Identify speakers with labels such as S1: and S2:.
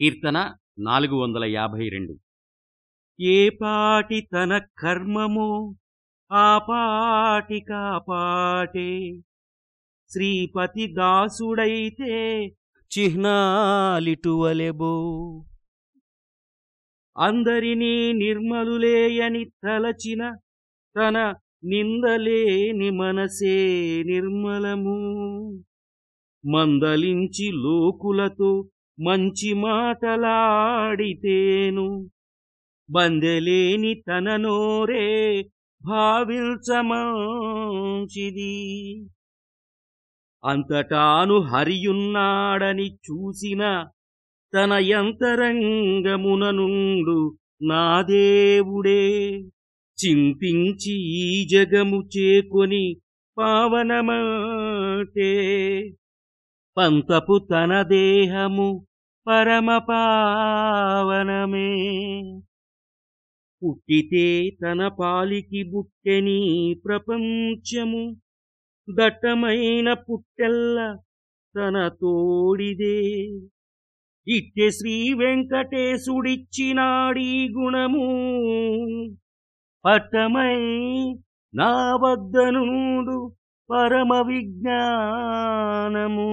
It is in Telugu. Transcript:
S1: కీర్తన నాలుగు వందల యాభై రెండు. ఏ పాటి తన కర్మము ఆ పాటి కాపాటే. శ్రీపతి దాసుడైతే చిహ్నాలిటువలెబో అందరినీ నిర్మలులేయని తలచిన తన నిందలేని మనసే నిర్మలము. మందలించి లోకులతో మంచి మాటలాడితేను. బందెలేని తన నోరే భావించమంచిది అంతటాను హరియున్నాడని చూసిన తన యంతరంగమున నుండు నా దేవుడే. చింతించి ఈ జగము చేకొని పావనమాటే. పంతపు తన దేహము పరమపావనమే. పుట్టితే తన పాలికి బుట్టెని ప్రపంచము. దట్టమైన పుట్టెల్ల తన తోడిదే. ఇట్టె శ్రీ వెంకటేశుడిచ్చినాడీ గుణము. పట్టమై నా వద్దనుడు పరమ విజ్ఞానము